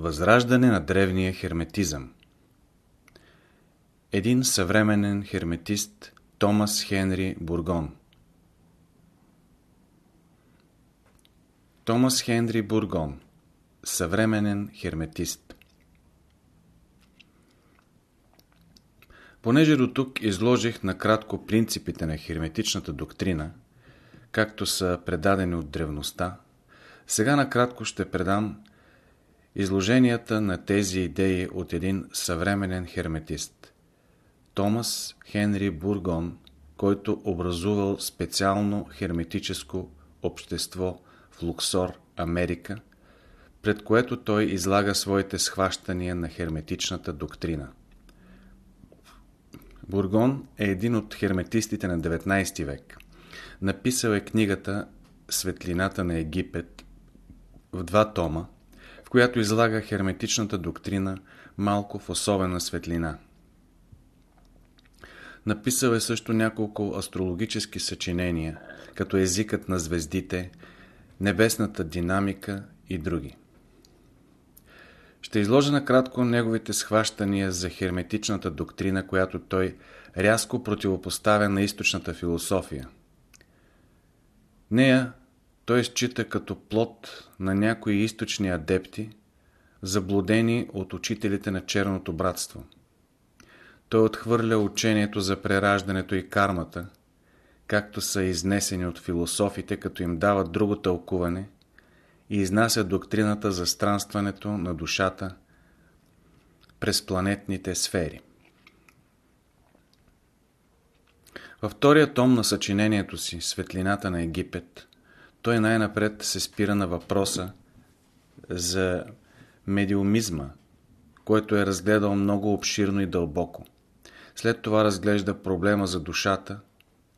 Възраждане на древния херметизъм. Един съвременен херметист Томас Хенри Бургон. Томас Хенри Бургон Съвременен херметист. Понеже до тук изложих накратко принципите на херметичната доктрина, както са предадени от древността, сега накратко ще предам изложенията на тези идеи от един съвременен херметист. Томас Хенри Бургон, който образувал специално херметическо общество в Луксор, Америка, пред което той излага своите схващания на херметичната доктрина. Бургон е един от херметистите на 19 век. Написал е книгата Светлината на Египет в два тома, която излага херметичната доктрина малко в особена светлина. Написал е също няколко астрологически съчинения, като езикът на звездите, небесната динамика и други. Ще изложа накратко неговите схващания за херметичната доктрина, която той рязко противопоставя на източната философия. Нея той счита като плод на някои източни адепти, заблудени от учителите на черното братство. Той отхвърля учението за прераждането и кармата, както са изнесени от философите, като им дават друго тълкуване и изнася доктрината за странстването на душата през планетните сфери. Във втория том на съчинението си «Светлината на Египет» той най-напред се спира на въпроса за медиумизма, който е разгледал много обширно и дълбоко. След това разглежда проблема за душата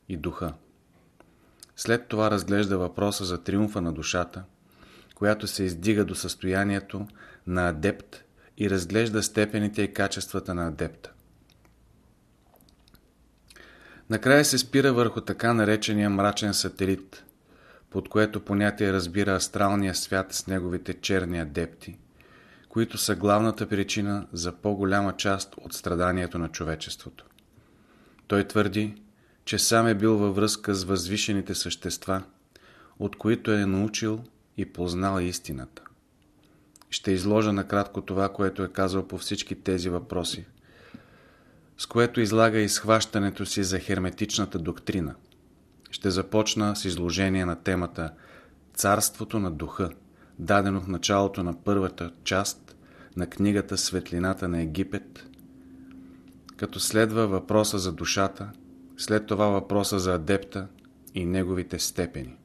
и духа. След това разглежда въпроса за триумфа на душата, която се издига до състоянието на адепт и разглежда степените и качествата на адепта. Накрая се спира върху така наречения мрачен сателит – под което понятие разбира астралния свят с неговите черни адепти, които са главната причина за по-голяма част от страданието на човечеството. Той твърди, че сам е бил във връзка с възвишените същества, от които е научил и познал истината. Ще изложа накратко това, което е казал по всички тези въпроси, с което излага изхващането си за херметичната доктрина – ще започна с изложение на темата Царството на духа, дадено в началото на първата част на книгата Светлината на Египет, като следва въпроса за душата, след това въпроса за адепта и неговите степени.